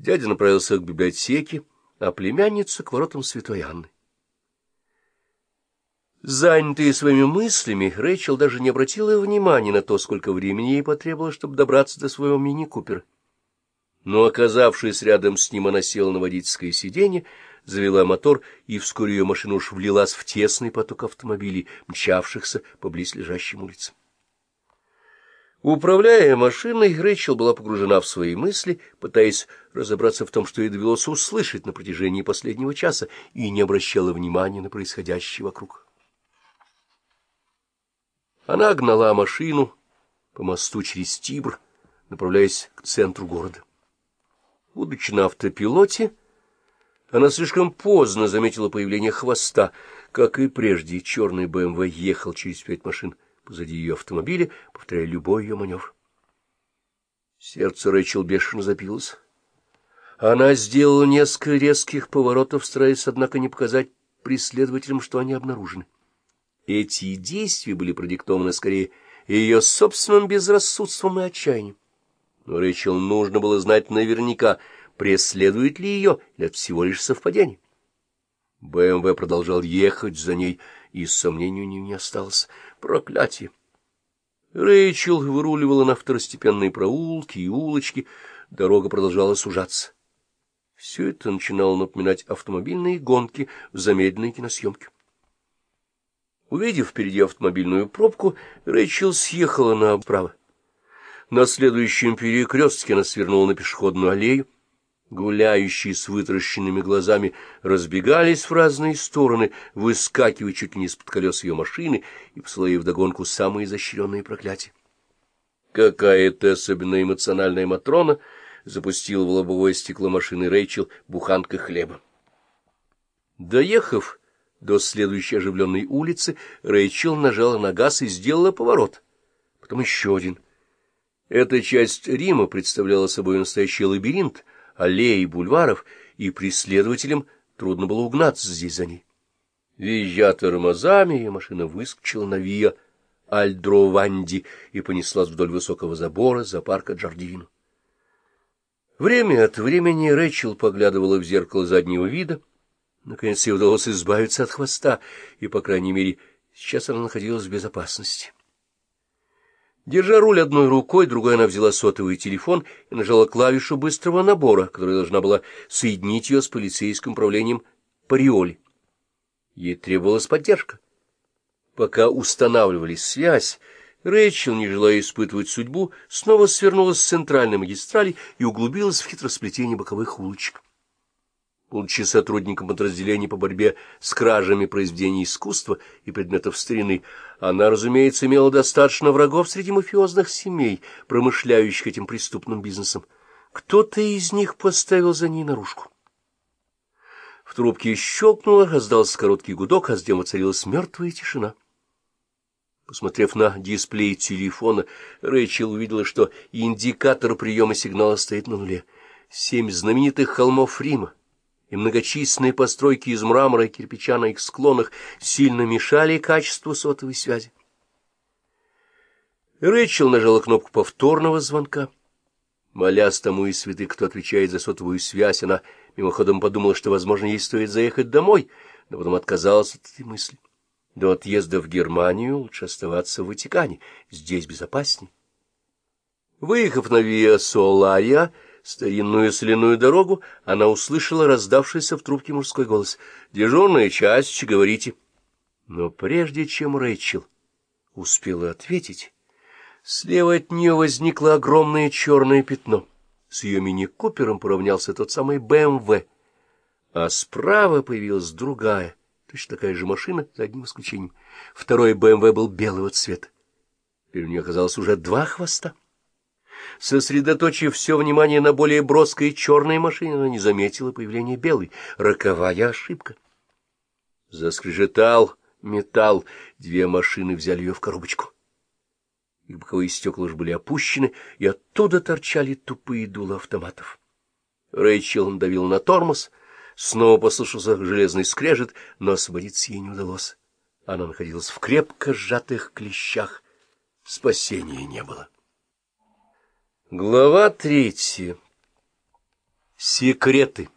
Дядя направился к библиотеке, а племянница — к воротам Святой Анны. Занятые своими мыслями, Рэйчел даже не обратила внимания на то, сколько времени ей потребовалось, чтобы добраться до своего мини-купера. Но, оказавшись рядом с ним, она села на водительское сиденье, завела мотор, и вскоре ее машина уж влилась в тесный поток автомобилей, мчавшихся по близлежащим улицам. Управляя машиной, Рэйчел была погружена в свои мысли, пытаясь разобраться в том, что ей довелось услышать на протяжении последнего часа, и не обращала внимания на происходящее вокруг. Она гнала машину по мосту через Тибр, направляясь к центру города. Будучи на автопилоте, она слишком поздно заметила появление хвоста. Как и прежде, черный БМВ ехал через пять машин позади ее автомобиля, повторяя любой ее маневр. Сердце Рэйчел бешено запилось. Она сделала несколько резких поворотов, стараясь, однако, не показать преследователям, что они обнаружены. Эти действия были продиктованы скорее ее собственным безрассудством и отчаянием. Но Рэйчел нужно было знать наверняка, преследует ли ее, или это всего лишь совпадение. БМВ продолжал ехать за ней, и нее не осталось. Проклятие! Рэйчел выруливала на второстепенные проулки и улочки, дорога продолжала сужаться. Все это начинало напоминать автомобильные гонки в замедленной киносъемке. Увидев впереди автомобильную пробку, Рэйчел съехала направо. На следующем перекрестке она свернула на пешеходную аллею. Гуляющие с вытаращенными глазами разбегались в разные стороны, выскакивая чуть ли не из-под колес ее машины и посылая вдогонку самые изощренные проклятия. Какая-то особенно эмоциональная Матрона запустила в лобовое стекло машины Рэйчел буханкой хлеба. Доехав до следующей оживленной улицы, Рэйчел нажала на газ и сделала поворот. Потом еще один. Эта часть Рима представляла собой настоящий лабиринт аллей и бульваров, и преследователям трудно было угнаться здесь за ней. Визжа тормозами, машина выскочила на Виа Альдрованди и понеслась вдоль высокого забора за парка Джардино. Время от времени Рэчел поглядывала в зеркало заднего вида, Наконец ей удалось избавиться от хвоста, и, по крайней мере, сейчас она находилась в безопасности. Держа руль одной рукой, другой она взяла сотовый телефон и нажала клавишу быстрого набора, которая должна была соединить ее с полицейским управлением Париоли. Ей требовалась поддержка. Пока устанавливались связь, Рэйчел, не желая испытывать судьбу, снова свернулась с центральной магистрали и углубилась в хитросплетение боковых улочек. Будучи сотрудником подразделения по борьбе с кражами произведений искусства и предметов старины, она, разумеется, имела достаточно врагов среди мафиозных семей, промышляющих этим преступным бизнесом. Кто-то из них поставил за ней наружку. В трубке щелкнуло, раздался короткий гудок, а с воцарилась мертвая тишина. Посмотрев на дисплей телефона, Рэйчел увидела, что индикатор приема сигнала стоит на нуле. Семь знаменитых холмов Рима и многочисленные постройки из мрамора и кирпича на их склонах сильно мешали качеству сотовой связи. Рэйчел нажала кнопку повторного звонка. Молясь тому и святых, кто отвечает за сотовую связь, она мимоходом подумала, что, возможно, ей стоит заехать домой, но потом отказалась от этой мысли. До отъезда в Германию лучше оставаться в Ватикане, здесь безопасней. Выехав на Виа Солария, старинную соляную дорогу, она услышала раздавшийся в трубке мужской голос. «Дежурная часть, говорите». Но прежде чем Рэйчел успела ответить, слева от нее возникло огромное черное пятно. С ее мини-купером поравнялся тот самый БМВ, а справа появилась другая, точно такая же машина, за одним исключением. Второй БМВ был белого цвета. Теперь у нее оказалось уже два хвоста. Сосредоточив все внимание на более броской черной машине, она не заметила появления белой. Роковая ошибка. Заскрежетал металл. Две машины взяли ее в коробочку. Их боковые стекла уже были опущены, и оттуда торчали тупые дула автоматов. Рэйчел надавил на тормоз. Снова послышался железный скрежет, но освободиться ей не удалось. Она находилась в крепко сжатых клещах. Спасения не было. Глава третья. Секреты